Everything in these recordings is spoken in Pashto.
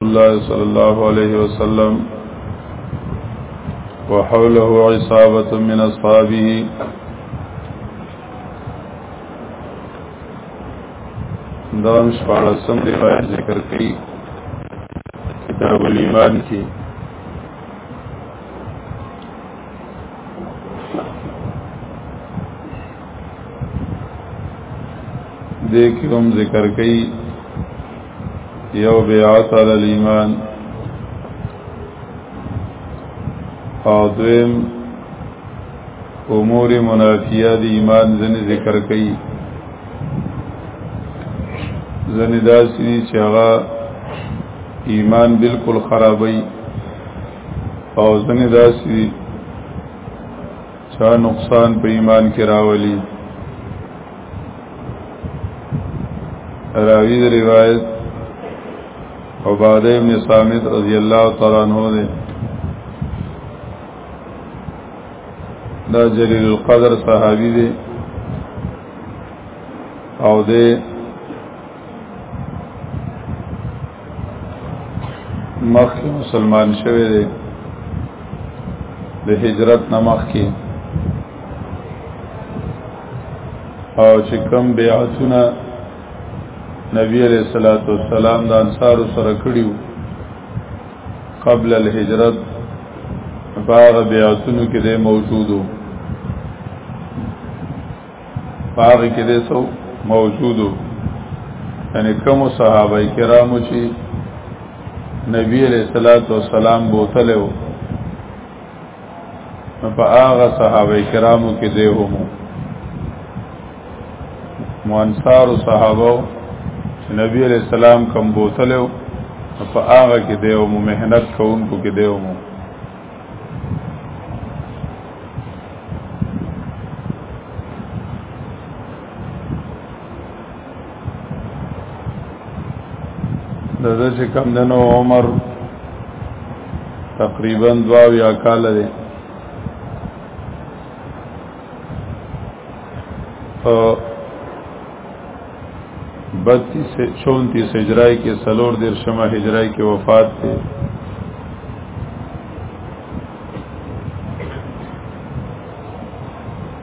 الله صلى الله عليه وسلم وحوله عصابة من أصحابه دام شپارسم دی روایت ذکر کی کتاب الایمان کی دیکھ ہم ذکر کئی یو بیعت علی الیمان او دویم امور منافیه دی ایمان ځنې ذکر کړي ځنې داسې چې هغه ایمان بالکل خرابوي او ځنې داسې چا نقصان په ایمان کې راولي راوی د روایت عباده ابن صامت رضی الله تعالی عنہ دی دا جلیل القدر صحابی دی او دی مخکې مسلمان شوی دی د هجرت نه مخکې او چې کوم بیعتونه نبی علیہ الصلوۃ والسلام د انصار سره کړیو قبل الهجرت باغ بیعتونو کې د موجودو پاره کې دې سو موجودو یعنی کوم صحابه کرامو چې نبی علیہ الصلوۃ والسلام بوتل وو په هغه صحابه کرامو کې دی هم موانصار صحابه نبی علیہ السلام کوم بوتل وو په هغه کې دی هم مهنت کوونکو کې دی هم د د چې کم دنو عمر تقریبا دوا یا کال دی بتیس چونتیس ہجرائی کے سلور دیر شمع ہجرائی کے وفات تے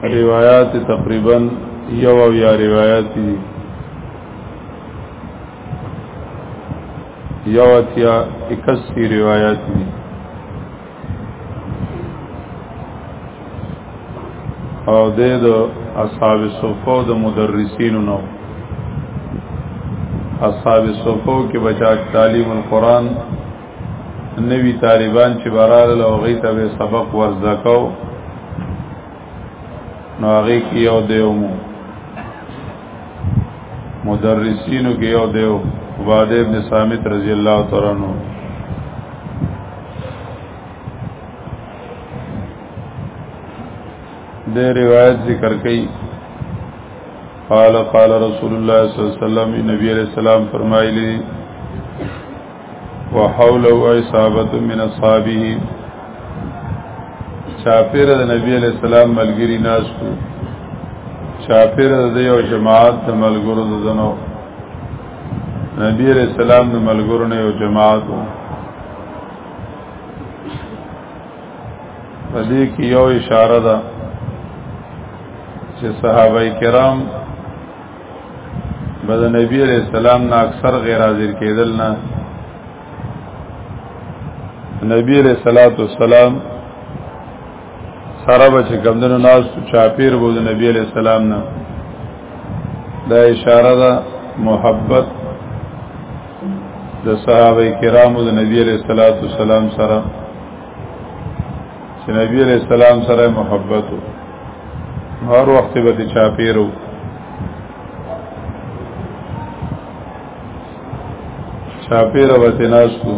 روایات تقریبا یو او یا روایات دی یو اتیا اکسی روایات دی او د اصحاب صفو د مدرسینو نو اصحاب صفو کې بچا تعلیم القرآن نوی طالبان چې برال او غي ته سبق ورزکاو نو هغه کې یو دیومو مدرسینو کې یو دیو عباده ابن صامت رضی الله تعالی عنہ د روایت ذکر کړي قال قال رسول الله صلی الله علیه وسلم نبی علیہ السلام فرمایلی وحوله عصابه من اصحابه چاپیر د نبی علیہ السلام ملګری ناس کو چاپیر د یو جماعت د ملګرو د دنو نبی علیہ السلام د ملګرو نه یو جماعت وو پدې کې یو اشاره ده چې صحابه کرام بد نبی علیہ السلام نه اکثر غیر حاضر کېدل نه نبی علیہ الصلوۃ والسلام سره بچ کمندونو ناس چاپیر وو د نبی علیہ السلام نه دا اشاره ده محبت د صحابه کرامو د نبی علیہ الصلوۃ والسلام سره چې نبی علیہ السلام سره محبت وو هر وخت به ته چاپیرو چاپیرو به تناسو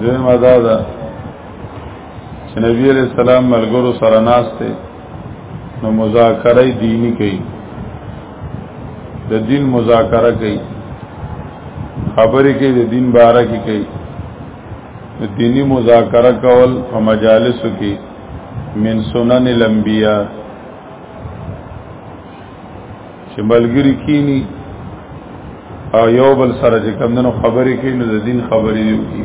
زه مزاده چې نبی علیہ السلام ملګرو سره ناشته نو مذاکره دینی کوي د دین مذاکره کوي خبرې کوي د دین باره کې کوي د دینی مذاکره کول په مجالسو کې من سنن الانبیاء چې ملګری کینی او یو بل سره چې کمندونو خبرې کوي نو د دین خبرې دی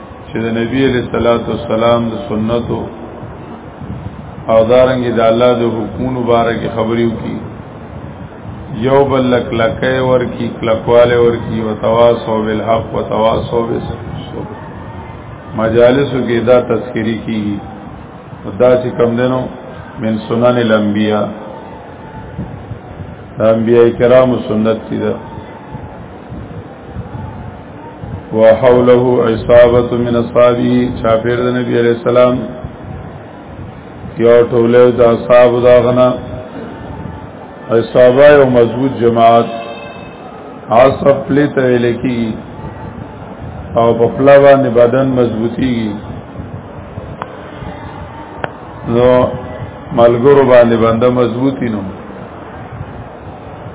چې د نبی علیہ الصلوۃ والسلام د سنتو او دارنګ د الله د حکمونو باره کې خبرې وکړي یو بل لک لکې ورکی کلکواله ورکی او تواصو بالحق او تواصو بالصبر مجالسو کې دا تذکری کیږي دا چې کم دنو من سنن الانبیاء انبیاء کرام سنت دي وحوله عصابه من اصحابه چاپیر د نبی علیہ السلام یو ټوله د اصحاب دا غنا عصابه یو مضبوط جماعت عصب پلیت لکی او په پلا باندې بدن مضبوطی نو ملګرو باندې باندې مضبوطی نو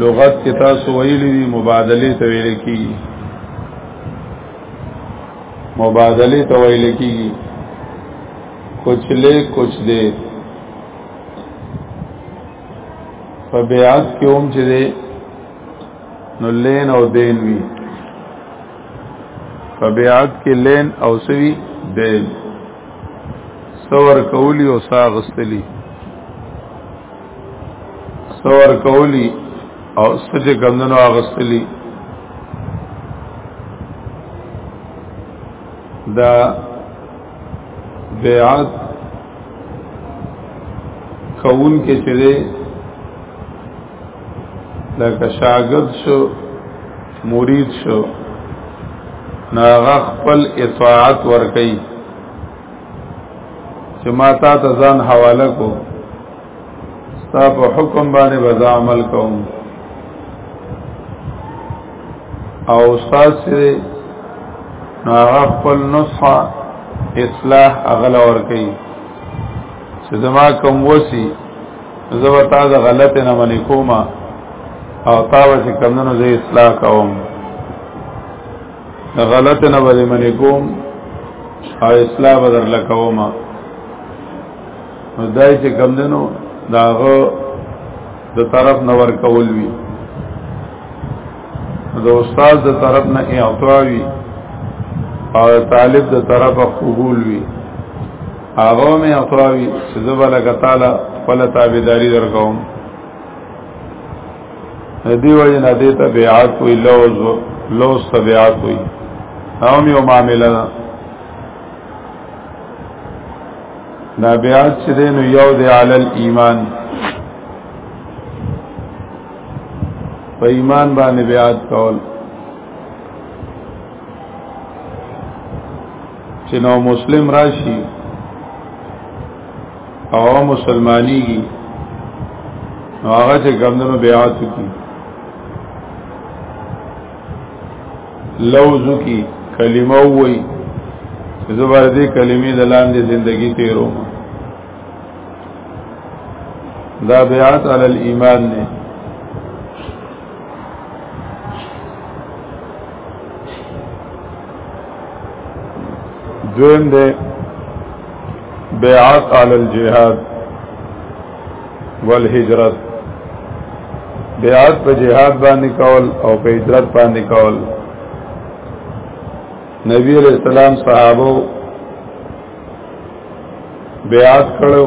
لغت کې تاسو ویلي دي مبادله ته ویل کیږي مبادله ته ویل کیږي کچھ لے کچھ دے په بیعت کې هم چې دی نو لین او دین وی په بیعت کې لین او سوي دین سور کولی او ساغستلی سور کولی او سچ کمندنو اغستلی دا بیعت کون کې چې دی لکه شاګرد شو مرید شو ناغه خپل اطاعت ورکي چې ما تا ته ځان حواله کو ستا په حکم باندې به عمل کوم او استاد سره هغه خپل نصحه اصلاح اغل اور کوي چې زما کوم وسی زبر تا د غلط نه منې کومه او تا به چې کمونو زه اصلاح کوم غلط نه ولې منې کوم او اصلاح بدر لکوم نو دای چې کم دنو داغه د طرف نور کول وی د استاد د طرف نه اعطاوی او طالب د طرف قبول وی هغه مې اعطاوی چې زبر لګ تعالی فل تابعداري درکوم دی وجه نه دی ته بیعت وی لوز لوز ته بیعت وی هم یو معاملې ده دا بیعت چې دی نو یو دی علی ایمان په ایمان باندې بیعت کول چې نو مسلم راشي او مسلمانېږي نو هغه چې ګمندنو بیعت کی لوز کی کلمه وای زبر دې کلمې د لاندې زندگی تیرو دا بیعت علی الايمان نه دویم دی بیعت علی الجهاد والهجرت بیعت په جهاد باندې کول او په هجرت باندې کول نبی علیہ السلام صحابه بیعت کړو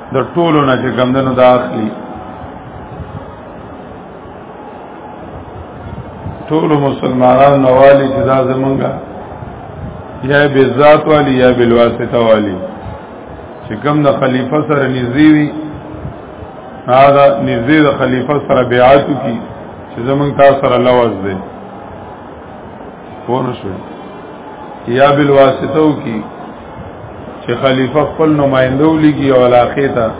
د ټولو نه چې کمدنو دا اخلي ټول مسلمانان نوالی چې دا زمونږه یا به ذات والی یا بل واسطه والی چې کوم د خلیفہ سره نږدې وي هغه نږدې د خلیفہ سره بیعت کی چې زمونږ تاسو سره لوز دی پونه شو یا بالواسطو کی چې خلیفہ خپل نمائنده ولګي او علاقه ته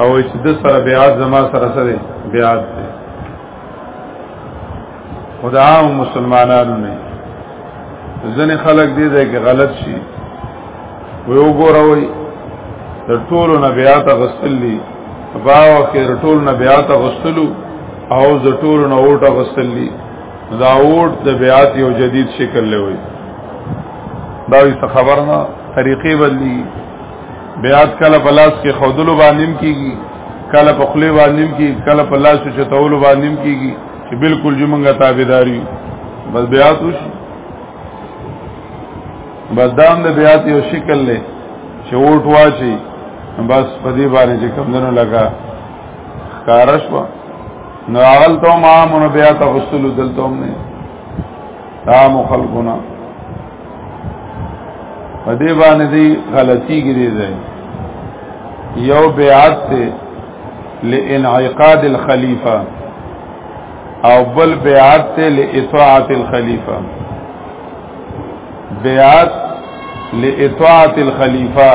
او چې د سره بیعت زما سره سره بیعت دی خدا او مسلمانانو نه ځنې خلک دې ځای کې غلط شي وی وګوروي د ټولو نه بیعت غسل دي باو کې د ټولو نه بیعت غسلو او د ټولو نه اوټه غسل دي دا اوټ د بیات یو جدید شکل لوي دا یې خبر نه طریقې بدلی بیات کله بلاس کې خودلو باندې کیږي کله په خلی باندې کیږي کله په لاس چتولو باندې کیږي چې بالکل جمنګه تابعداري بس بیات وش بس دام د بیات یو شکل لې چې اوټ واچي بس په دې باندې چې کمندونو لگا کارش وا نو اول ته ما مون بیا تفصیل دلته هم نه دا مخالفونه په دې باندې دی غلطي ګری دی یو بیعت ته لانعقاد الخلیفہ او بل بیعت ته لاطاعت الخلیفہ بیعت لاطاعت الخلیفہ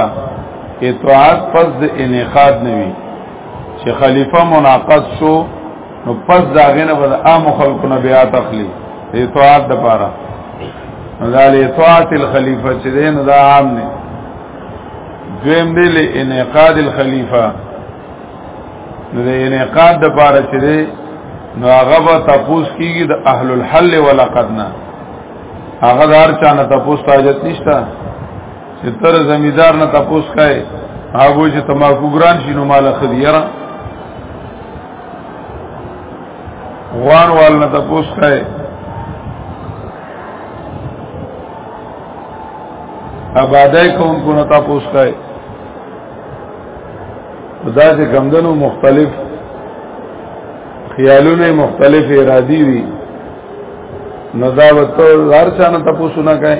اطاعت پس د انعقاد نوي چې خلیفہ مناقض شو نو پس دا غنه بد عام خلکو نه بیا تخلی اطاعت د پاره نو دا اطاعت الخلیفہ چې دین دا عام نه دویم دی له انعقاد الخلیفہ نو د انعقاد د پاره چې دی نو هغه به تاسو کیږي د اهل الحل ولقدنا هغه دار چانه تاسو ته حاجت نشته چې تر زمیدار نه تاسو کای هغه چې تماکو ګران شینو مال خدیره غوان وال نه تاسو کای آبادای کون کو نه تاسو کای دا چې کمدنو مختلف خیالونه مختلف ارادي وي نو دا وته هر چا نه تاسو نه کای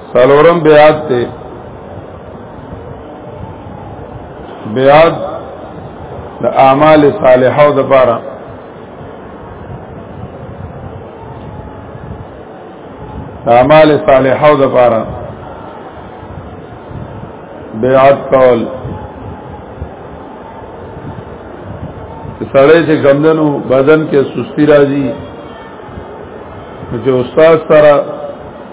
سلورم بیعت ته بیعت د اعمال صالحه او د پاره اعمال صالحه او د پاره بیعت کول سړی چې ګمدنو بدن کې سستی راځي چې استاد سره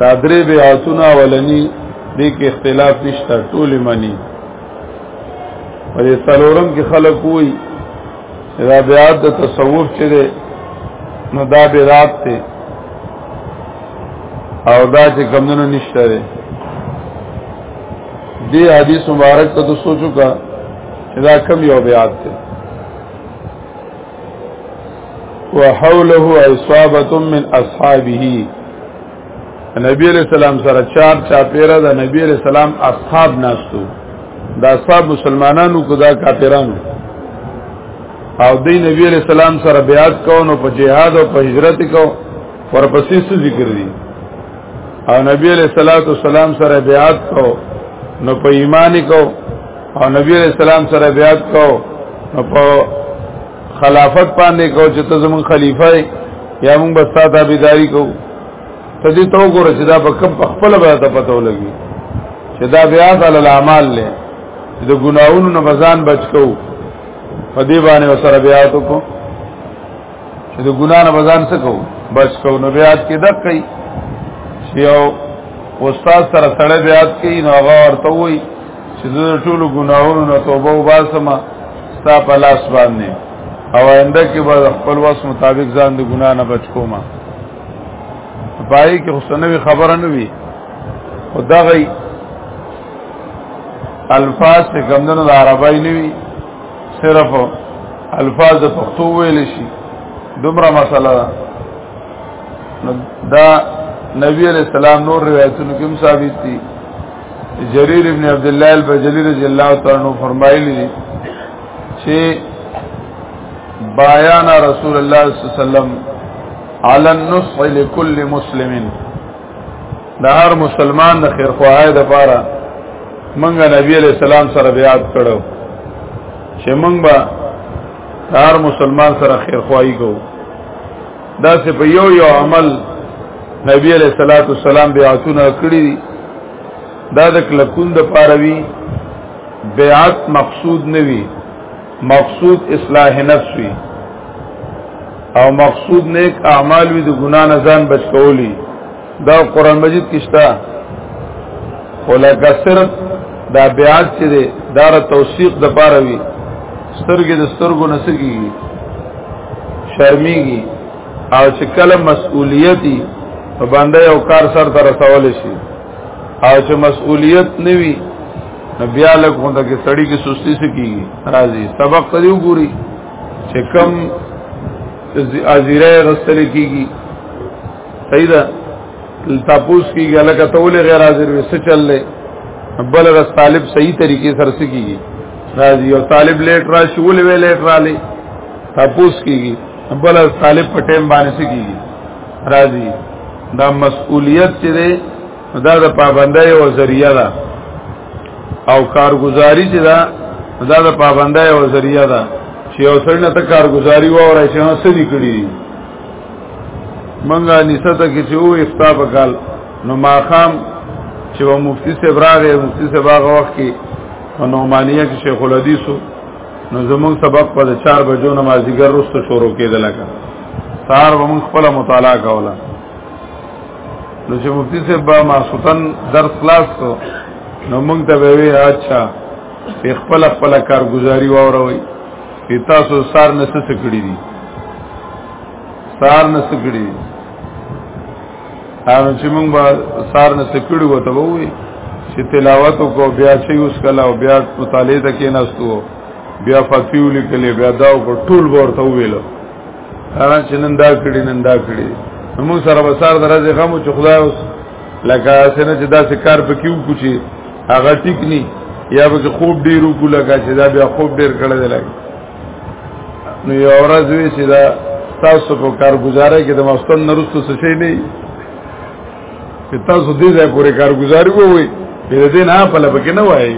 دا درې بیعتونه ولني دې کې اختلاف نشته ټول مني ولې څلورم کې خلک وي دا بیعت د تصوف چې ده نو دا بیعت ته او دا چې کمونو نشته ده دې حدیث مبارک ته سوچو کا دا کم یو بیعت ده وحوله عصابه من اصحابه نبی علیہ السلام سره چار چا پیرا د نبی علیہ السلام اصحاب ناستو دا اصحاب مسلمانانو کو دا کافرانو او دی نبی علیہ السلام سره بیعت کو نو په جهاد او په هجرت کو ورپسې څه ذکر دي او نبی علیہ الصلوۃ والسلام سره بیعت کو نو په ایمان کو او نبی علیہ السلام سره بیعت کو نو په خلافت باندې کو چې ته زمون خلیفہ یا موږ بس تا تابعداري کو ته دې تو ګور چې دا په کم په خپل به ته پته ولګي چې دا بیا علی الاعمال له د ګناونو نه بزان بچ کو په دې باندې وسره بیا تو کو چې د ګنا نه بزان څه کو بچ کو نو بیا کې دک کوي چې یو استاد سره سره بیا کوي نو هغه ورته وایي چې زه ټول ګناهونو نه توبه وباسم ستا په لاس باندې او آینده کې به خپل وس مطابق ځان د ګناه نه بچ کوم پای کې حسنوي خبره نه وي او دا غي الفاظ ته کمندونو د عربی نه وي صرف الفاظ د پښتو ویل شي دومره مسله ده دا نبی علیہ السلام نور روایتونو کې هم ثابت دي جرير ابن عبد الله البجلي رضی الله تعالی عنہ فرمایلی چې بیان رسول الله صلی الله علیه وسلم علی النصح لكل مسلم د هر مسلمان د خیر خواهی د پاره مونږ نبی علیہ السلام سره بیعت کړو چې مونږ به هر مسلمان سره خیر خواهی کوو دا سه په یو یو عمل نبی علیہ الصلوۃ والسلام بیعتونه کړی دا د کلکون د پاروي بیعت مقصود نوي مقصود اصلاح نفس وی او مقصود نیک اعمال وی د ګنا نه ځان بچ کولی دا قران مجید کې شته ولکه صرف دا بیعت چې دی دا را توثیق د پاره وي سترګې د سترګو نسګي شرمېږي او چې کله مسؤلیتي په باندې یو کار سر ته رسول شي او چې مسؤلیت نوي نو بیا لږ غونډه کې سړی کې سستی سکی راځي سبق ته یو ګوري چې کم ازیره غسل کیږي صحیح ده تاسو کیږي لکه ته ولې غیر حاضر وې څه چل لې بل رس طالب صحیح طریقې سره سکیږي راځي او طالب لیټ را شو ولې وې لیټ را لې تاسو کیږي بل رس طالب په ټیم باندې سکیږي راځي دا مسؤلیت چې ده دا د پابندۍ او ذریعہ ده او کارگزاری چې ده دا د پابندۍ او ذریعہ ده چې اوسړنه ته کارگزاری و او راځي نو سړي کړی منګه نسته کې چې او افتا بغال نو ما خام چې و مفتی سے براغه مفتی سے باغ وخت کې په نعمانیه کې شیخ الحدیث نو زمون سبق په 4 بجو نمازګر رسته شروع کېدل کا سار ومن خپل مطالعه کوله نو چې مفتی سے با ما سلطان درس خلاص کو نو موږ ته وی اچھا خپل خپل کارګزاري واوروي چې تاسو سار نه څه کړی دي سار نه څه کړی دي هغه چې موږ به سار نه څه کړی وته وې چې تلاوت کو بیا چې اوس کله او بیا مطالعه ته کې نستو بیا فاتیو لیکلې بیا دا او ټول ورته ویل هغه چې نن دا کړی نن دا کړی موږ سره به سار درځي غمو چې خدای اوس لکه څنګه چې دا کار پکې وکړي هغه ټیک نه یا به خوب ډیر وکړي لکه چې دا بیا خوب ډیر کړل دی لکه نو یو ورځ وی چې دا تاسو په کارګزاري کې د مستن نرستو څه شي نه چې تاسو دې ځای پورې کارګزاري ووي دې دې نه په لبه کې نه وایي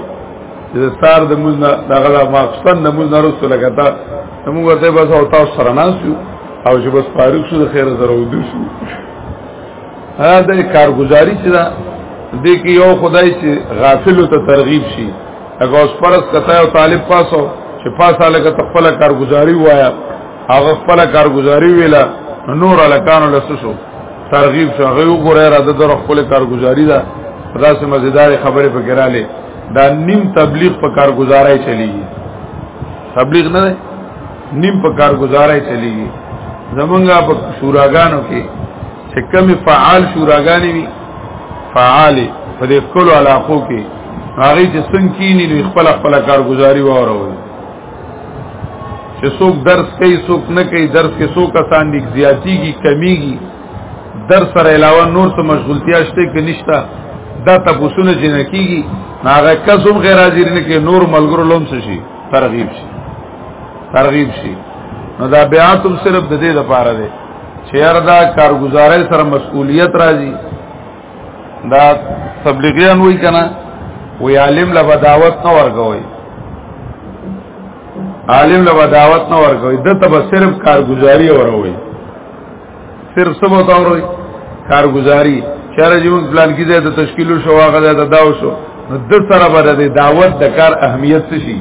چې ستار د موږ نه دغه مستن نه موږ نرستو لکه تا موږ ورته بس او تاسو سره ناسو او چې بس فارغ شو د خیر زره ودو شو هغه د کارګزاري چې دا د کې یو خدای چې غافل ته ترغیب شي هغه اوس پرس کته او طالب پاسو چې پاسه لکه خپل کارګزاري وایا هغه خپل کارګزاري ویلا نور الکانو لسسو ترغیب شو هغه وګوره را د در خپل کارګزاري دا خدا سه مزیدار خبره پکې را لې دا نیم تبلیغ په کارګزارای چلیږي تبلیغ نه نیم په کار گزارای چلیږي زمونږه په شوراګانو کې چې کمی فعال شوراګانې وي فعال په دې خپل علاقو کې هغه چې څنګه کینی نو خپل خپل کارګزاري وره چې څوک درس کوي څوک نه کوي درس کې څوک کسان دي زیاتیږي کمیږي درس سره علاوه نور څه مشغولتیا شته کې نشتا دا تاسو نه جنکیږي هغه کسوم غیر حاضر نه کې نور ملګرو لوم شي ترغیب شي ترغیب شي نو دا بیا تم صرف د دې لپاره دی چې اردا کارګزاري سره مسؤلیت راځي دا تبلیغیان وای کنه وی عالم له دعوت نه ورغوي عالم له دعوت نه ورغوي د تب صرف کارګزاري وروي صرف سبا تاوروي کارګزاري چاره جون پلان کې د تشکیل شو هغه د داو شو نو د سره باندې د دعوت د کار اهمیت څه شي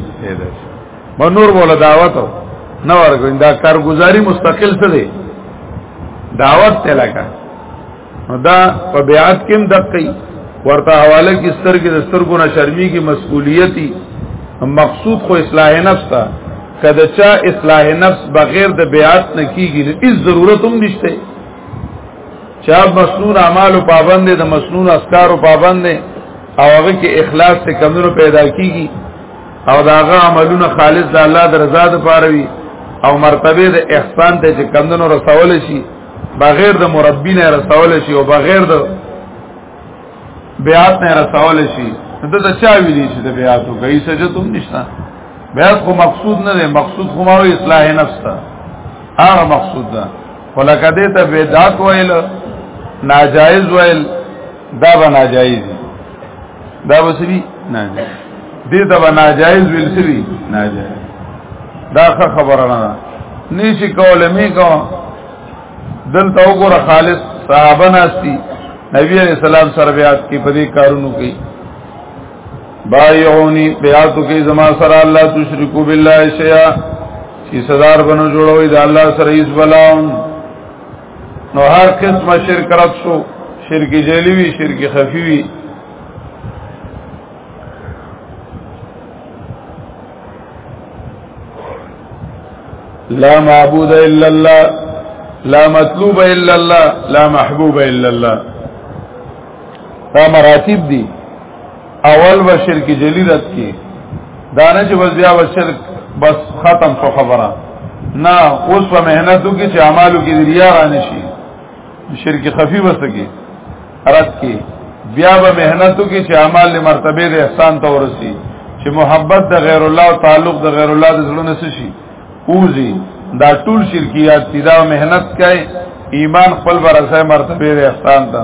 ما نور مولا دعوت نه ورګین دا کارګزاري مستقل څه دی دعوت ته لگا نو دا په بیعت کې هم دقي ورته حواله کې سترګې د سترګو نه شرمي کې مسؤلیتي مقصود خو اصلاح نفس ته کله چا اصلاح نفس بغیر د بیعت نه کیږي نو هیڅ ضرورت هم نشته چا مسنون اعمال پابند دي د مسنون اسکار پابند دي او هغه کې اخلاص ته کمونو پیدا کیږي او داغه عملونه خالص د الله د رضا لپاره وي او مرتبه د احسان ته چې کمونو رسول شي بغیر د مربی نه رسول شي او بغیر د بیعت نه رسول شي دته چا ویلی چې د بیعت او کوي سجتم نشته بیا خو مقصود نه دی مقصود خو ماوی اصلاح نفس ته هغه مقصود ده ولکه دې ته بدعت ویل ناجایز ویل دا به ناجایز دا به سوي ناجایز دې ته به ناجایز ویل سوي ناجایز دا خبره نه ده نشي کوله می کو دلته وګوره خالص صحابه ناشتي نبی علیہ السلام سره بیا کی په دې کارونو کې بایعونی بیاتو کی زما سره الله تشرکو بالله شیئا چې صدر بنو جوړوي د الله سره ایز بلاون نو هر قسم شرک رد شو شرک جلی وی شرک خفی وی لا معبود الا الله لا مطلوب الا الله لا محبوب الا الله دا مراتب دي اول و شرک جلی رد کی دانه چې بس بیا و شرک بس ختم شو خبره نه اوس په مهنتو کې چې اعمالو کې ریا را نشي شرک خفي وسکي رد کی بیا به مهنتو کې چې اعمال له مرتبه د احسان ته ورسي چې محبت د غیر الله او تعلق د غیر الله د زړه شي اوزي دا ټول شرکیات دي دا مهنت کوي ایمان خپل برسه مرتبه د احسان ته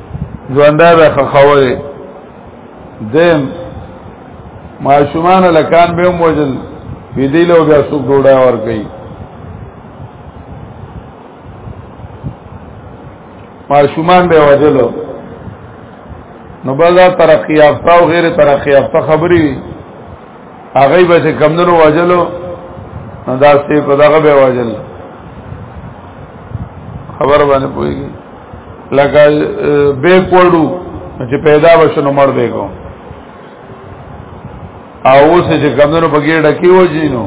ژوندای به خخوله دیم ماشومان لکان به موجل وی دی له بیا سوق ډوډا ور کوي ماشومان به وجلو نو بل دا ترقی یافته او غیر ترقی یافته خبري هغه به چې کمندونو وجلو نو دا ستې په دغه به وجل خبر باندې پويږي لکه به کوړو چې پیدا وشنو مړ به کو او اوس چې کمنو په ګډه کې وځي نو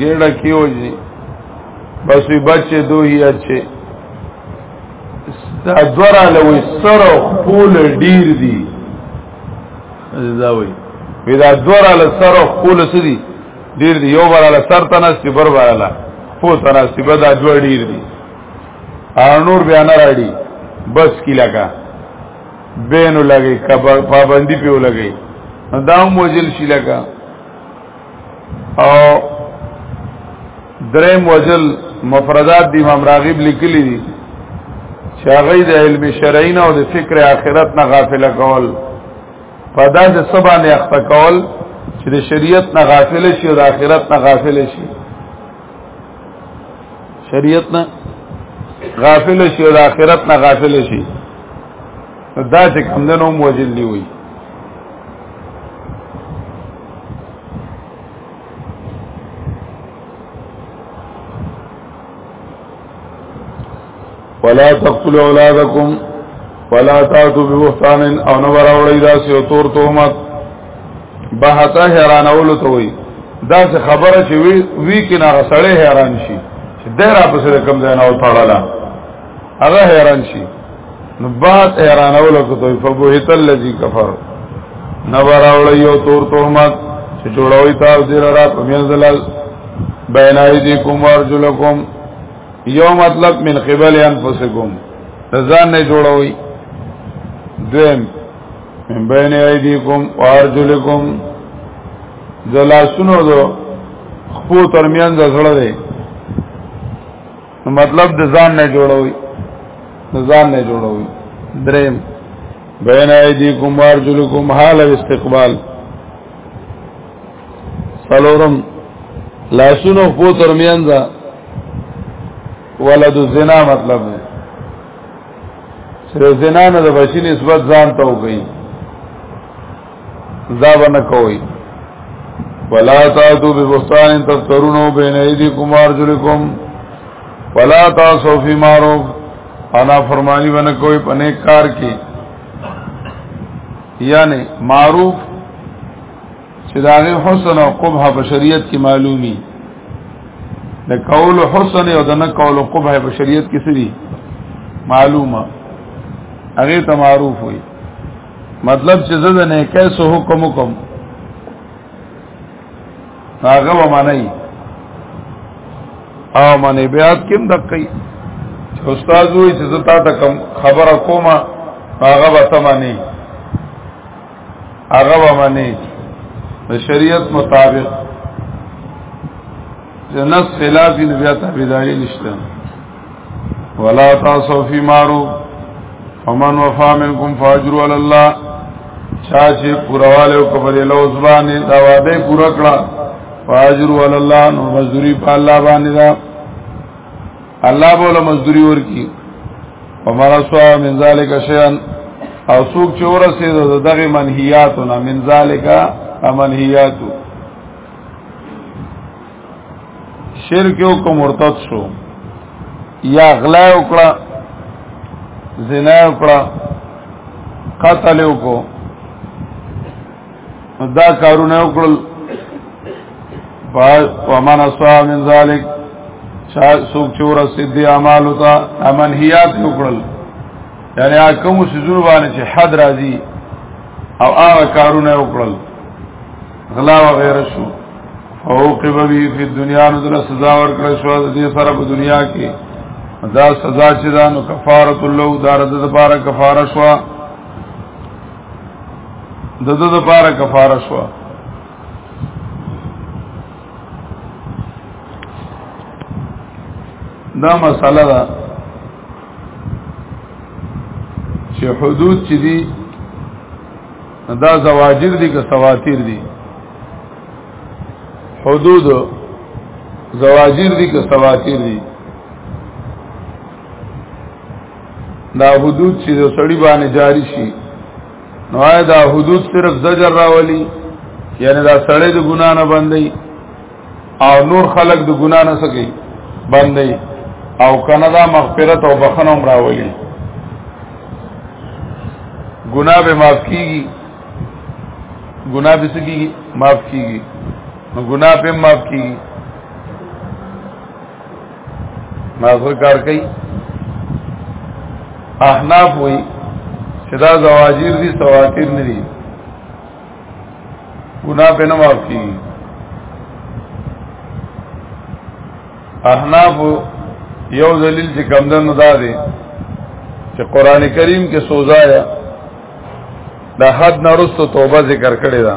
ګډه کې وځي بس وی بچي دوی اچي دا دورا لوي سر او خپل ډیر دي دا وی وی دا دورا له سر او خپل سدي ډیر دي یو بار له سر تنه سی بر بار له خو تنه سی بدا دوه ډیر دي نور بیا نه راړي بس کی لگا بینو لګي پابندی پیو لګي دا موجل شي لگا او درې موجل مفردات دی امام راغب لیکلی دي چې هغه د علم شرعي نه او د فکر آخرت نه غافل کول په دا د سبا نه اخته کول چې د شریعت نه غافل شي او د آخرت نه غافل شي شریعت نه غافل شي او د آخرت نه غافل شي دا چې کم دنو موجل دی وي ولا تقتلوا اولادکم ولا تاتوا ببهتان او نو راوړی دا سیو تور تهمت بهتا حیران اولو ته وی دا څه خبره چې وی وی کې نه غسړې حیران شي چې دهرا په سره کم ځای نه او تړلا هغه حیران شي نو بعد حیران اولو ته وی فبهت الذی کفر نو راوړی یو تور تهمت چې جوړوي تاسو دې را په منځل بینای دې کوم ورجلکم یو مطلب من قبل انفسکم ځان نه جوړوي دویم من بین ایدیکم وارجلکم زلا سنو دو خپو ترمیان د زړه دی مطلب د ځان نه جوړوي ځان نه جوړوي دریم بین ایدیکم وارجلکم حال استقبال سلورم لاسونو په ترمنځ ولد الزنا مطلب دی چې زنا نه د بچی نسبت ځان ته وکړي دا باندې کوي ولا تاتو ببستان تفترونو بین ایدیکم وارجلکم ولا تاسو فی معروف انا فرمانی باندې کوي پنه کار کې یعنی معروف چې دا غي حسن او قبح په شریعت کې معلومي د قول حسن او د نه قول قبح په شریعت کې سړي معلومه هغه ته معروف وي مطلب چې زده نه کیسه حکم کوم هغه و معنی او معنی بیا کوم دقی استاد وی چې زتا ته کوم خبره کومه هغه به تمانی هغه ومني د شریعت مطابق جنس خلاف دی بیا تابعداري نشته ولا تاسو فی مارو فمن وفا منکم فاجر علی الله چا چې پرواله او کبر له ځبانه دا وعده پورا کړه فاجر علی الله نو مزدوری په الله باندې دا الله بوله مزدوری ورکی ومرسوا من ذالک شیئا او سوک چې ورسید دغه منهیاتنا من ذالک امنهیاتو شرک یو کو مرتد شو یا غلا وکړه زنا وکړه قتل وکړه دا کارونه وکړل پس ومن اصحا من ذالک شاید سوک چور سیدی اعمالو تا امنحیات وکړل یعنی آکم سیزون بانی چه حد رازی او آغا کارونه وکړل غلا و غیر شو فوقب بی فی دنیا نو دل سزا ورکړل شو د دې سره په دنیا کې دا سزا چې دا نو کفارت الله دار د لپاره کفاره شو د د د پاره کفاره شو دا مسله ده چې حدود چې دي دا زواجر دي که سواتیر دي حدود زواجر دي که سواتیر دي دا حدود چې د سړی باندې جاری شي نو دا حدود صرف زجر راولي یعنی دا سړی د ګنا نه بندي او نور خلق د ګنا نه سکی بندي او کنه دا مغفرت او بخنه هم راولي ګنا به معاف کیږي ګنا به سکی معاف کیږي نو ګنا به معاف کیږي ناظر کار کوي احناف وی چې دا زواجیر دي سواتیر نه دي ګناه په نه معاف کیږي احناف یو دلیل چې کمدن نه دا دی چې قران کریم کې سوزا یا د حد نرستو توبه ذکر کړی ده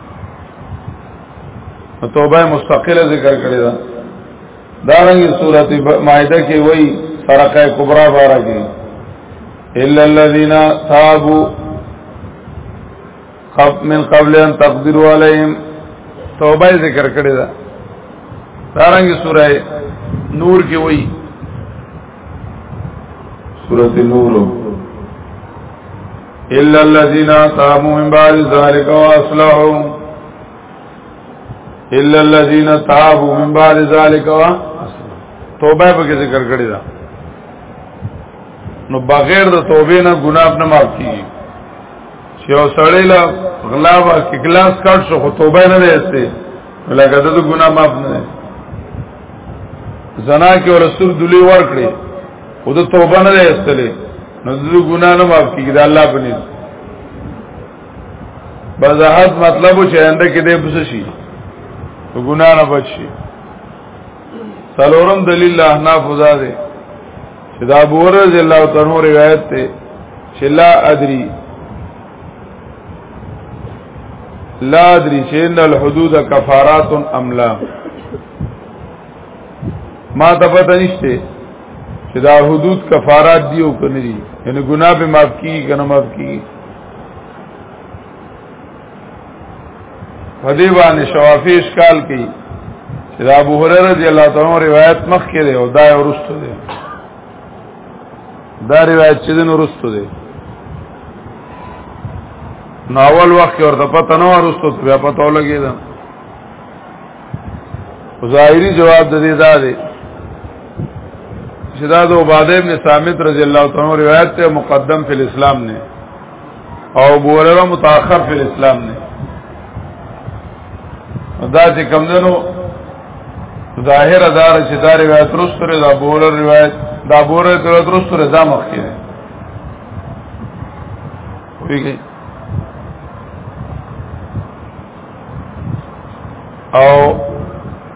توبه مستقله ذکر کړی دا دارنګه سورته مائده کې وای فرقه کبرا بارا کې الا الذين تابوا قبل من قبل ان تقدروا عليهم توبه ذکر کړی دا دارنګه سوره نور کې وای سورته نور الا الذين تابوا من بعد ذلك واصلحوا الا الذين تابوا من بعد ذلك توبه په کې ذکر کړی دا نو بغیر د توبې نه ګناه نه معاف کیږي چې او سړی لا غلا وا کې ګلاس کټ شو خو توبه نه وسته لکه د ګناه معاف نه زنا کې رسول دلی ور کړی خود توبه نه وسته نو د ګنا نه معاف کیږي د الله په نس بزاحت مطلب چې انده کې دې بس شي د ګنا نه بچ شي سلورم دلیل الله احناف زاده چې دا ابو رضی الله تعالی عنہ روایت ته چې لا ادري لا ادري چې ان الحدود کفارات ام لا ما ته پته نشته چې دا حدود کفارات دی او کنه دي یعنی ګناه به معاف کیږي کنه معاف کیږي په دې باندې شوافی اشکال کوي چې دا ابو هريره رضی الله تعالی روایت مخ کې دی او دا ورسته دی دا روایت چې دین ورسته دی ناول وخت ورته پته نو ورسته بیا پته ولګی دا ظاهری جواب د دې دا دی چې دا د عباده ابن ثابت رضی الله تعالی عنہ روایت ته مقدم فی الاسلام نه او ابو هريره متأخر فی الاسلام نه دا چې کوم دنو ظاهر دار چې دا روایت رسره دا ابو هريره روایت دا ابو هريره روایت رسره دا مخ کې دی ویږي او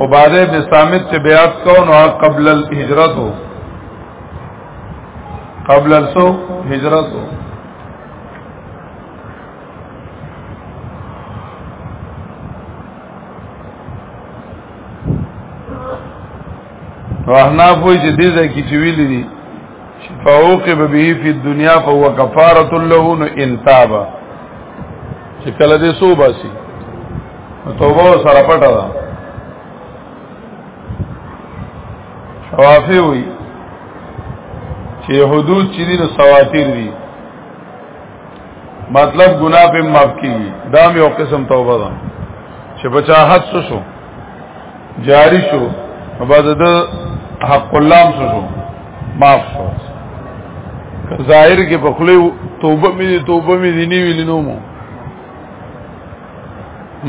عباده ابن سامت چې بیعت کو نو قبل الهجرت قبل السو هجرت واحنا پوی چې دې ځکه چې ویلې دي فوقب به فی الدنیا فهو کفاره له نو انتاب چې کله دې سو باسي توبه سره پټه ده شوافی وی چې حدود چې دي نو سواتیر دي مطلب ګناه په معاف کیږي دا یو قسم توبه ده چې بچا حد شو جاری شو نو بعد د حق الله هم شو معاف شو ظاهر کې په خله توبه مې توبه مې دیني ویل نو مو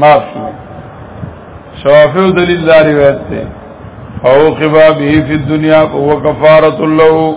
معاف شو شوافیو دلیل دا روایت ته او قبا به فی الدنیا او کفاره له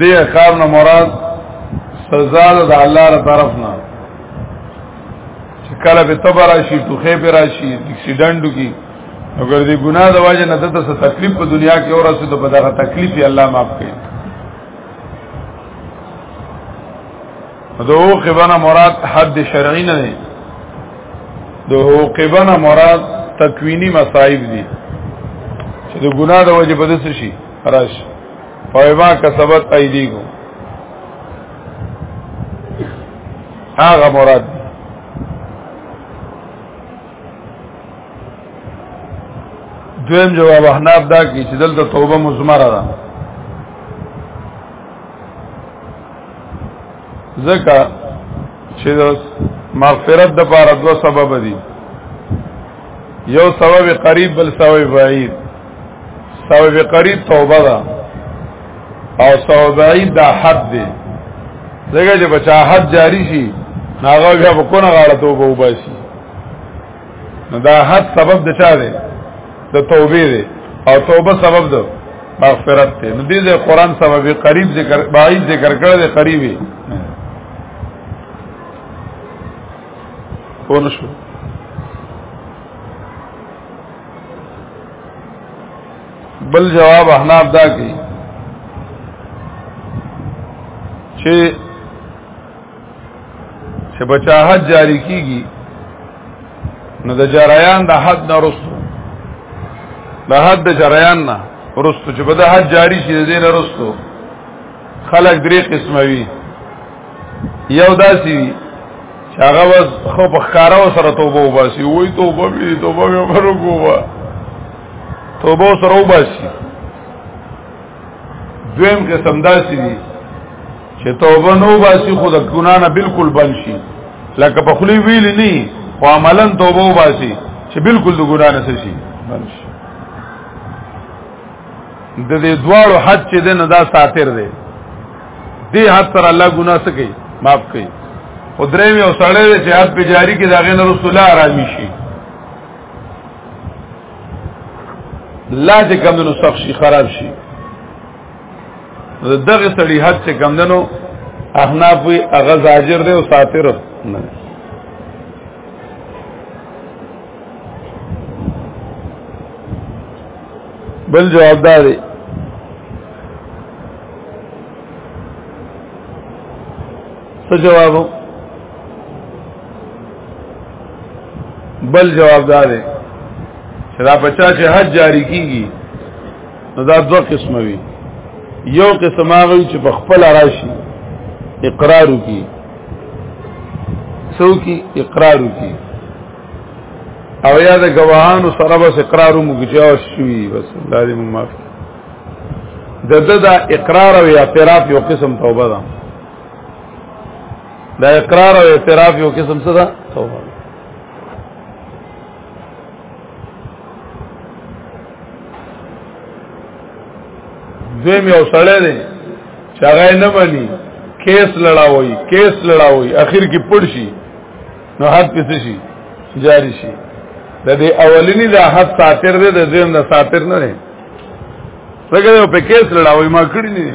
دې احکام نه مراد سزا د الله تر طرف نه چې کله به تبر شي ټوخه پر راشي اکسیډنټ کی اگر دې ګناه د واجب نه دته تکلیف په دنیا کې اور اسه په دغه تکلیف یې الله معاف کړي دو خبره مراد حد شرعی نه د حقوقبنا مراد تکوینی مصائب دي چې د ګناه د وجه په دسه شي راش فایما کسبت ایدیکو هغه مراد دویم جواب احناف دا کی چې دلته توبه مزمره ده ځکه چې د مغفرت د پاره دوه سبب دي یو سبب قریب بل سبب بعید سبب قریب توبه ده او سبب بعید دا حد دی ځکه چې بچا حد جاری شي هغه بیا په کونه غاړه توبه وباسي نو دا حد سبب د چا دی د توبې دی او توبه سبب ده مغفرت ته نو دې د قران سبب قریب ذکر بعید ذکر کړل دی قریبي ونشو بل جواب احناب دا کی چې چې بچا حد جاری کیږي نو د جریان د حد نه رسو د حد د جریان نه رسو چې په د حد جاری شي د دین رسو خلق درې قسمه وي یو داسي چې هغه وز خو په ښکارا سره توبه وباسي وای توبه به توبه به ورکوه توبه سره وباسي دویم قسم داسي دي چې توبه نو باسي خو د ګنا نه بالکل بند شي لکه په خلی ویل نه خو عملا توبه وباسي چې بالکل د ګنا نه شي بند شي د دې دواړو حد چې دنه دا ساتر دی دې حد تر الله ګنا سکی معاف کړي او درې یو سړی چې حد په جاری کې داغه نه رسول الله آرامي شي لا چې کم نو سخت شي خراب شي دغه سړی حد چې کم دنو احناف وی اغه زاجر دی او ساتر نه بل جواب دا دی څه جواب بل جواب دا دی چې دا بچا چې حج جاری کیږي نو دا دوه قسمه وي یو قسم هغه چې په خپل راشي اقرار وکي سو کی اقرار وکي او یا د گواهانو سره بس اقرار مو کیاو شوی بس الله دې مو معاف د د دا اقرار او اعتراف یو قسم توبه ده دا اقرار او اعتراف یو قسم څه ده توبه دوی مې اوسړې دي چې هغه نه مني کیس لړاوي کیس لړاوي اخر کې پړ شي نو حد پس شي جاری شي د دې اولنی دا حد ساتر دې د زم نه ساتر نه نه څنګه په کیس لړاوي ما کړی نه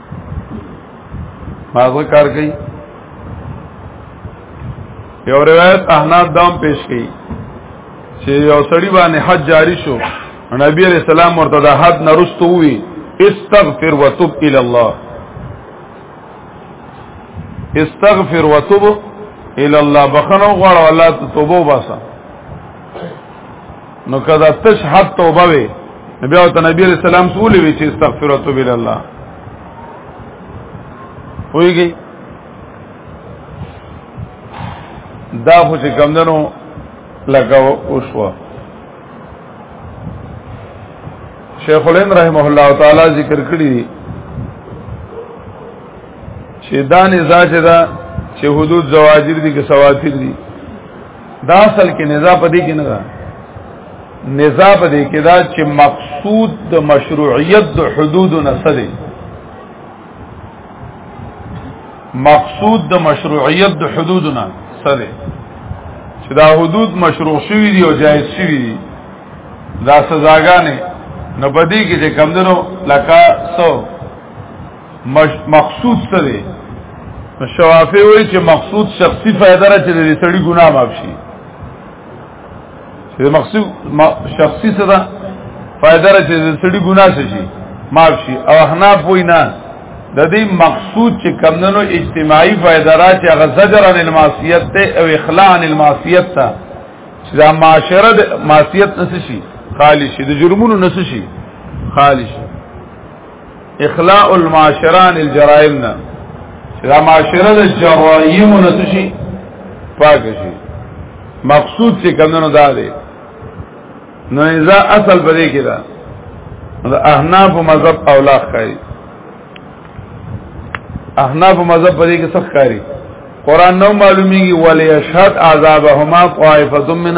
مازه کار کوي یو روایت احناف دام پیش کړي چې یو سړی باندې حج جاری شو نبی علیہ السلام ورته د حد نرستو وی استغفر وتوب الى الله استغفر وتوب الى الله بخنو غواړو الله ته توبه وباسه نو کدا تشهد توبه وي نبی او نبی علیہ السلام سولې وی چې استغفر او توبه الله ویږي دا خو چې کمندنو لګا وشو شیخ الهند رحمه الله تعالی ذکر کړی دی چې دا نزاج دا چې حدود زواجر دي که سواتیر دي دا اصل کې نزا په دې کې نه ده نزا په دې کې دا چې مقصود د مشروعیت د حدود نه څه دی مقصود د مشروعیت د حدود نه څه دی چې دا حدود مشروع شوی دی او جایز شوی دی دا سزاګانې نو بدی کې چې کمدنو لکه سو مقصود څه دی شوافی وایي چې مقصود شخصي فائدہ را چې د سړي ګناه معاف شي چې مقصود شخصي څه ده فائدہ را چې د سړي ګناه شي معاف شي او احناف وایي نه د دې مقصود چې کمندنو اجتماعي فائدہ را چې هغه زجر عن المعصیت ته او اخلاع عن المعصیت ته چې دا معاشره د معصیت نس شي خالص شي د جرمونو نس شي خالص شي اخلاء المعاشران الجرائم نه دا معاشره د جرائم نه شي پاک شي مقصود څه کمنو دا دی نو اذا اصل پدې کې دا د احناف مذهب اولاخ کوي احناف مذهب پدې کې څه کوي قران نو معلومیږي ولې شهادت عذابهما طائفه من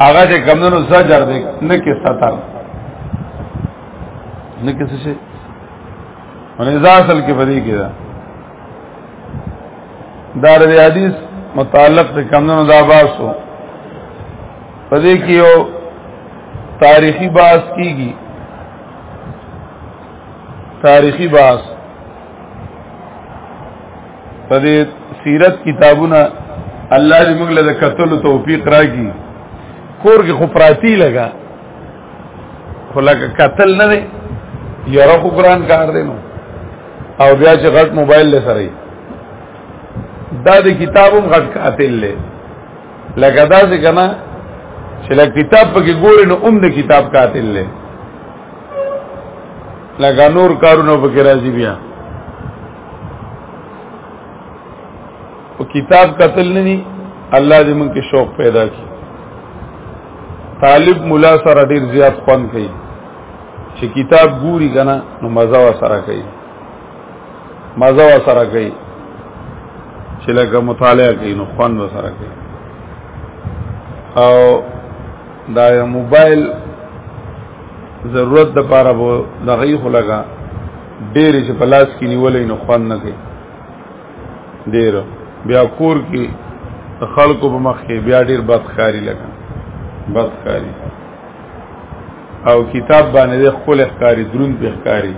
هغه چې کمونو زجر دی نه کې ستر نه کې څه شي ونه ځاسل کې پدې کې دا دار دی حدیث متعلق ته کمونو دا باسو پدې کې یو تاریخی باس کیږي تاریخی باس په دې سیرت کتابونه الله دې موږ له قتل توفیق راکړي کور کې خو پراتی لگا خو لکه قتل نه دی یاره خو ګران کار دی نو او بیا چې غټ موبایل له سره دا د کتابم غټ قاتل له لکه دا چې کنه چې لکه کتاب پکې ګورې نو اوم د کتاب قاتل له لکه نور کارونه پکې راځي بیا او کتاب قتل نه دي الله دې موږ کې شوق پیدا کړي طالب مولا سره ډیر زیات خوان کوي چې کتاب ګوري کنه نو مزه وا سره کوي مزه وا سره کوي چې لکه مطالعه کوي نو خوان وا سره کوي او دا موبایل ضرورت د پاره وو دغه خو لګا ډېر چې په لاس کې نیولې نو خوان نه کوي ډېر بیا کور کې خلکو په مخ کې بیا ډېر بدخاري لګا بدخاري او کتاب باندې خپل ښکاری درون به ښکاری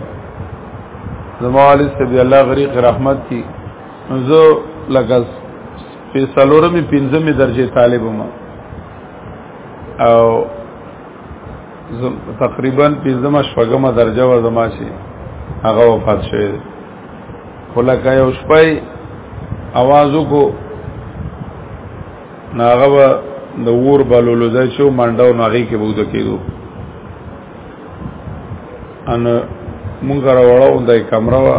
زموالد سبی الله غریق رحمت کی زه لګز په سلورمې پنځمې درجه طالب ما او تقریبا پنځمه شپږمه درجه و زما چې هغه وفات شوی دی خو لکه یو شپی اواز وکړو نو هغه به د اور بلولو ځای شو منډه او ناغې کې بوده کېدو ان مونږ راوړو د کمره وه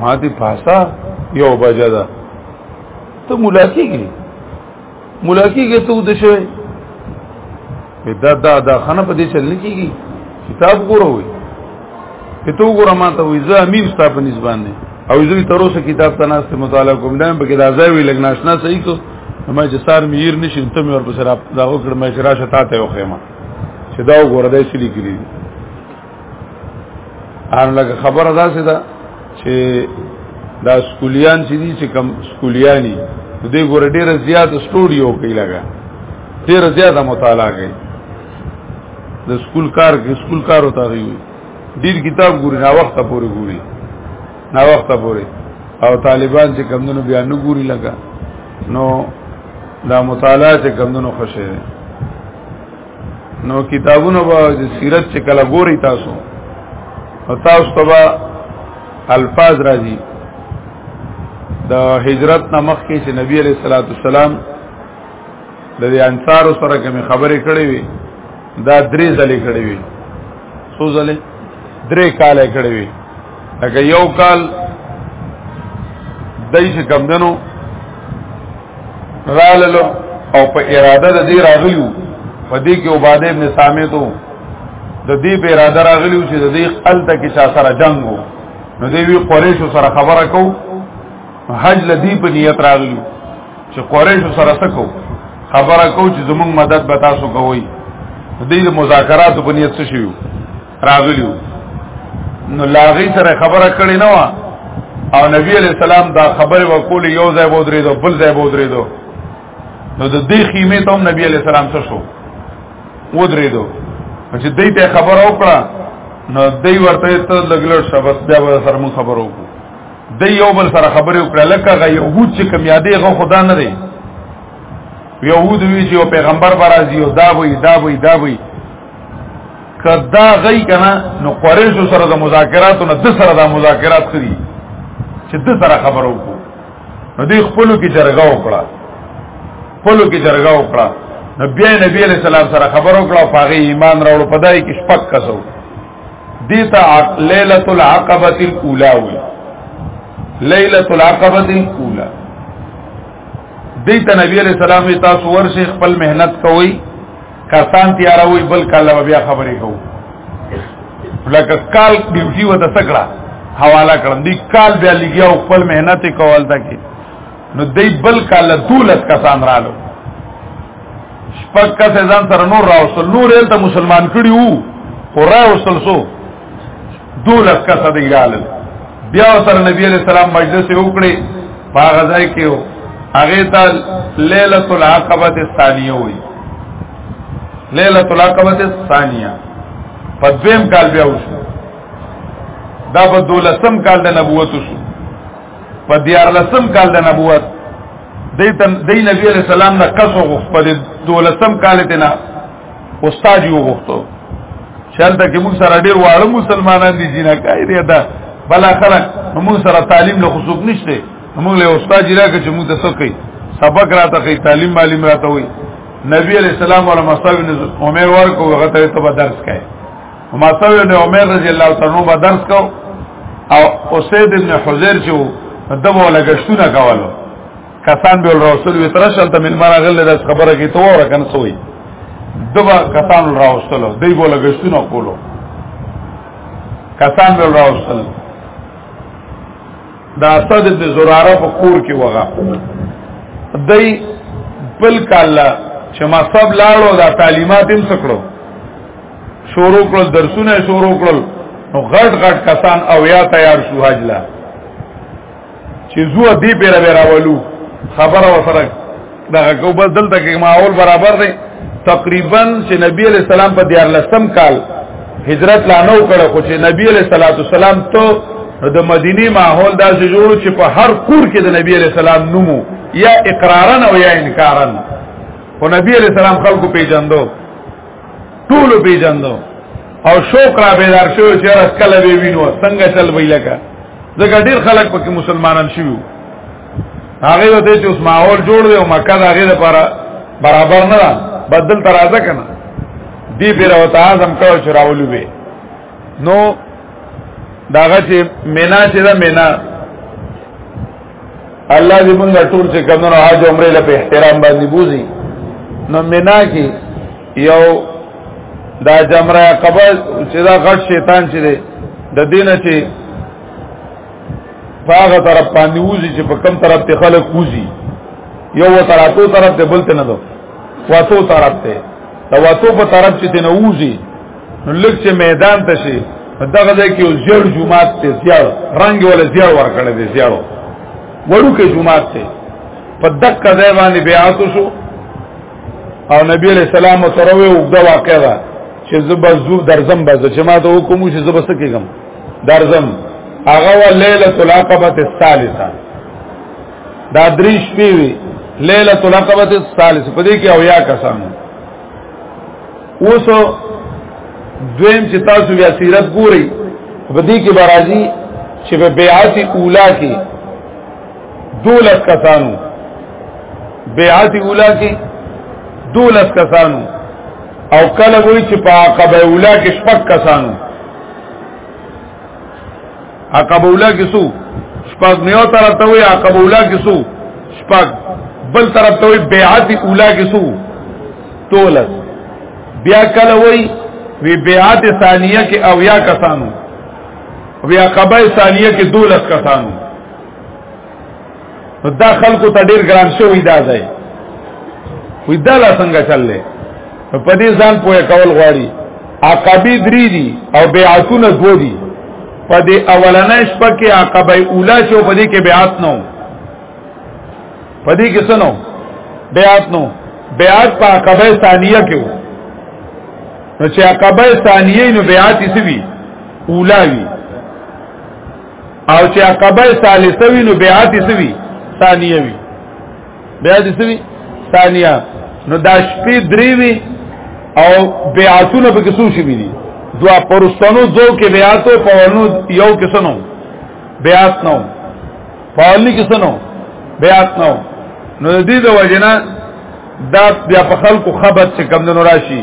ما دې پاسا یو بجه ده ته ملاقاتږي ملاقاتږي ته ود شوی دا دا دا خانه په دې چل نه کیږي کتاب ګوره وي کته وګوره ما ته وي زه امیر ستا په نسبت نه او زه تر اوسه کتاب ته ناس ته مطالعه کوم دا به کې دا ځای وی لګ ناشنا صحیح کو ما چې سار میر نشم ته مې ورپسې را دا وکړم چې راشه تا ته وخېما چې دا وګوره دای سلی کړی ان لکه خبره ده سي ده چې دا سکولیان چې دي چې کم سکولیانی دوی ګور ډیر زیات سټوډیو کوي لګا ډیر زیات مطالعه کوي د سکول کار کې سکول کار وتا غي ډیر کتاب ګوري نا وخت پورې ګوري نا وخت پورې او طالبان چې کمونو بیا نه ګوري لګا نو دا مطالعه چې کمونو خوشاله نو کتابونه به د سیرت چې کله ګوري تاسو او تاسو ته به الفاظ راځي د هجرت نه مخکې چې نبی علیہ الصلوۃ والسلام د انصار سره کوم خبرې کړې وي دا درې ځلې کړې وي څو ځلې درې کالې کړې وي لکه یو کال دای چې کم دنو راللو او په اراده د دې راغلیو په دې کې عباده ابن سامت د دې په اراده راغلیو چې د دې خپل ته کې چا سره جنگ وو نو دوی وی قریش سره خبره کو حج لدی په نیت راغلی چې قریش سره سکو خبره کو چې زمونږ مدد به تاسو کوی دوی د مذاکرات په نیت څه شیو راغلیو نو لاغي سره خبره کړې نه و او نبی علی السلام دا خبره وکول یو ځای بودرې دو بل ځای بودرې دو نو د دې خیمه ته هم نبی علی السلام څه شو ودرې دو چې دې ته خبره وکړه نو دې ورته ته لګلړ شبس بیا به سره مون خبرو کو دې یو بل سره خبره وکړه لکه غي یهود چې کم یادې غو خدا نه دی یهود وی چې پیغمبر برازي او دا وی دا وی دا وی کدا غي کنه نو قریش سره د مذاکراتو نه د سره د مذاکرات کړی چې د سره خبرو کو نو دی خپل کې جرګه وکړه خپل کې جرګه وکړه نو بیا نبی علیہ السلام سره خبرو کړه او هغه ایمان راوړ پدای کې شپک کسو دیتا لیلۃ العقبۃ الاولى وی لیلۃ العقبۃ الاولى دیتا نبی علیہ السلام تاسو ورشه خپل مهنت کوئ کسان تیاروي بل کله بیا خبرې کوو لکه کال ډیوټي وته سکړه حواله کړم دی کال بیا لګیا او خپل مهنت کول تا کې نو دی بل کال دولت کسان رالو شپږ کسان سره نور راوصل نور یې ته مسلمان کړي وو او راوصل سو دولس کسه دی رال بیا سره نبی علیہ السلام مجلس وکړي هغه ځای کې و هغه ته ليله العقبه الثانیه وي ليله العقبه الثانیه په دویم کال بیا وشو دا په دولسم کال د نبوت وشو په دیارلسم کال د نبوت دی نبی علیہ السلام نه قصو غفت دولسم کال ته نه استاد یو غوښتو چلته کې موږ سره ډیر واړه مسلمانان دي جنا کوي دی دا بل اخر موږ سره تعلیم له خصوص نشته موږ له استاد جنا کې چې موږ ته سکي سبق راته کوي تعلیم معلوم راته وي نبی علیہ السلام ولا مصاحب نے عمر ور کو غته ته به درس کوي مصاحب نے عمر رضی الله تعالی عنہ به درس کو او اسید ابن حذیر چې دغه لګشتونه کولو کسان به رسول وی ترشل ته مل مرا غل د خبره کی تو ور کنه سوی دبا کسان راوستلو دی بوله گشتونو کولو کسان به راوستل دا صد د زراره په کور کې وغه دی بل کاله چې ما سب لاړو دا تعلیمات هم سکړو شروع کړل درسونه شروع کړل نو غټ غټ کسان او یا تیار شو حاجلا چې زو دی پیرا پیرا ولو خبره وسره دا کو بس دلته کې ماحول برابر دی تقریبا چې نبی علی السلام په دیار لسم کال هجرت لا نو کړو خو چې نبی علی صلوات والسلام ته د مدینی ماحول دا جوړ چې په هر کور کې د نبی علی السلام نومو یا اقرارن او یا انکارن خو نبی علی السلام خلکو پیجندو ټول پیجندو او شوق را بیدار شو چې راس کله به وینو څنګه چل وی لکه ځکه ډیر خلک پکې مسلمانان شوی هغه وته چې اوس ماحول جوړ دی او مکه دا غیر لپاره برابر نه ده بدل ترازه کنه دی پیر او تعظم کړو چې راولو به نو داغه چې مینا چې دا مینا الله دې موږ ټول چې کمنو حج عمره له احترام باندې بوزي نو مینا کې یو دا جمره قبل چې دا غټ شیطان چې دی د دینه چې فاغه طرف باندې وځي چې په کم طرف ته خلک وځي یو طرفو طرف ته بلته نه دو واتو طرف ته دا واتو په طرف چې ته نه وځي نو لږ چې میدان ته شي دغه ځای کې زیړ جمعات ته زیړ رنگ ولا زیړ ورکړل دي زیړ وړو کې جمعات ته په دغه ځای باندې بیعت شو او نبی علیہ السلام سره وی وګدا واقع ده چې زبر زو درزم بز چې ما ته حکم شي زبر سکیږم درزم هغه ول ليله العقبه الثالثه دا دریش پیوی ليله العقبه الثالثه په دې کې او یا کسانو اوس دویم چې تاسو بیا سیرت ګورئ په دې کې برازي چې په بیعت اولا کې دولس کسانو بیعت اولا کې دولس کسانو او کله وی چې په عقبه اولا کې شپږ کسانو عقبولا کې سو شپږ نیو طرف ته وي عقبولا کې سو شپږ بل طرف ته وي بیعت اولا کې سو تولس بیا کله وي وی بیعت ثانیه کې او یا کسانو وی عقبه ثانیه کې دولس کسانو دا خلکو ته ډیر ګران شوی دا ځای وی دا لا څنګه چللې په دې ځان پوهه کول غواړي عقبی درې دي او بیعتونه دوه دي په دې اولنې شپه کې عقبه اوله چې په دې کې بیعت نو په دې کې سنو بیعت نو بیعت په عقبه ثانیه کې وو نو چې عقبه ثانیه نو بیعت یې سوي اولاوی او چې عقبه ثالثه وی نو بیعت سوي ثانیه وی بیعت سوي ثانیه نو دا شپې درې وی او بیعتونه به کسو شي دي دوا پرستانو دو کې بیعتو پهونو یو کسنو بیعت نو پهونی کسنو بیعت نو نو دې د وجنه دا بیا په خلکو خبر چې کم دنو راشي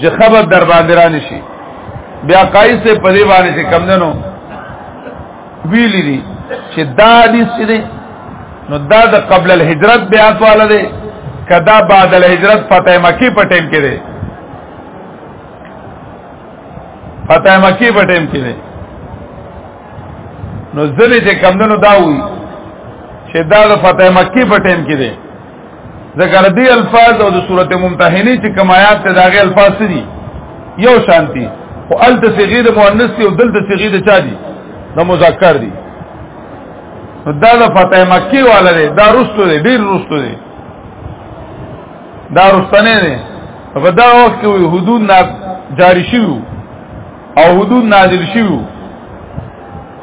چې خبر در باندې رانی شي بیا قایص په دې باندې چې کم دنو ویلی دي چې دا حدیث دې نو دا د قبل الهجرت بیا تواله دې کدا بعد الهجرت فتح مکی په ټیم کې دې فتح مکی په ټیم کې دې نو ځلې چې کم دنو دا وی چې دا د فتح مکی په ټیم کې دې ذکر دی الفاظ او د صورت ممتحنی چې کمایات ته داغه الفاظ دي یو شانتی او ال د صيغه د مؤنث او دل د صيغه د چا دي د مذکر دي دا د فتح مکی والا دی دا رستو دی ډیر رستو دی دا رستنه دی په دا وخت کې حدود نه جاری شي او حدود نازل شي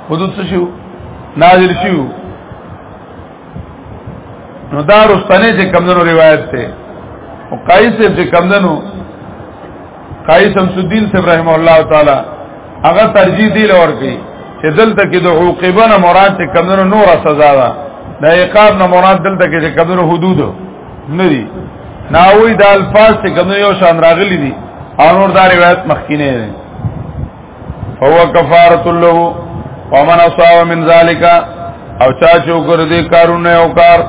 حدود څه شي نازل شي نو دا رستنه چې کمندونو روایت ته او قایص چې کمندونو قایص شمس الدین صاحب رحم الله تعالی هغه ترجیح دی لور کوي چې دلته کې د عقوبنه مراد چې کمندونو نور سزا ده د عقاب نه مراد دلته کې چې کمندونو حدود نه دي ناوی د الفاظ چې کمندونو یو شان راغلي دي او نور دا روایت مخکینه ده هو کفاره له ومن اصاب من ذالک او چا چې وګرځي کارونه او کار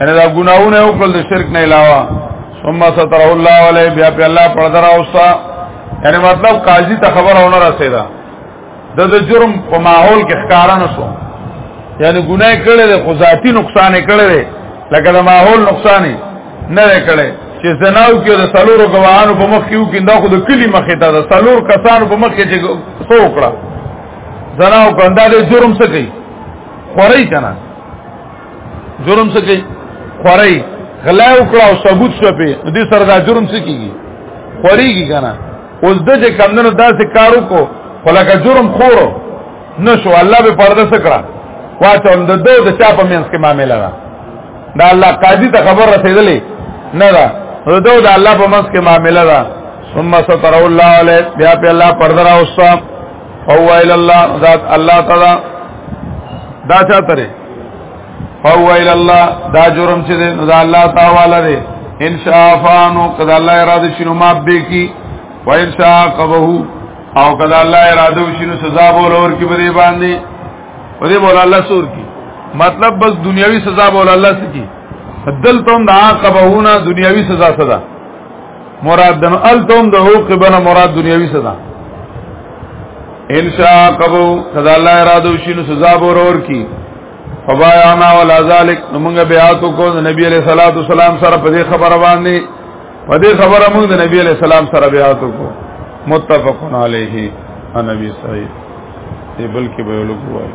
ان دا ګناونه او خپل شرک نه علاوه ثم ستر الله علیه بیا په الله پر دراوسا یعنی مطلب قاضی ته خبر اونه رسیدا د د جرم په ماحول کې ښکارا نه شو یعنی ګناه کړي له خو ذاتی نقصان کړي لکه د ماحول نقصان نه کړي چې زناو کې د سلورو غواهانو په مخ کې یو کې دا خو د کلی مخې ته د سلور کسانو په مخ کې چې څو کړه زناو کنده د جرم څه کوي خوري کنه جرم څه کوي خوري غلا وکړه او ثبوت شو په دې سره دا جرم څه کیږي خوريږي کنه اوس د چې کمندونو داسې کار وکړو خلک جرم خورو نشو الله به پرده سکړه واچول د دوه د چا په منځ کې معاملې را دا الله قاضي ته خبر رسیدلې نه دا ردو دا الله په منځ کې معاملې ده ثم ستر الله علیه بیا په الله پردر اوسه او الى الله ذات الله تعالی دا چاته فهو الى الله دا جرم چې نو دا الله تعالی دی ان شاء فانو کدا الله اراده شنو ما به کی و ان شاء قبه او کدا الله اراده شنو سزا بولور کی بری باندې او دې مولا الله سور کی مطلب بس دنیوي سزا مولا الله سکی دلتم د عاقبهونه دنیوي سزا سزا مراد دن التم د عوقبنا مراد دنیوي سزا ان شاء قبو صدا الله اراده شینو سزا ورور کی فبایعنا ولا ذلک موږ بیعت کو نبی علیہ الصلوۃ والسلام سره په دې خبره باندې په دې خبره موږ د نبی علی سلام سره بیا تو کو متفقن علیه ان نبی صحیح دی بلکې به لوګ وایي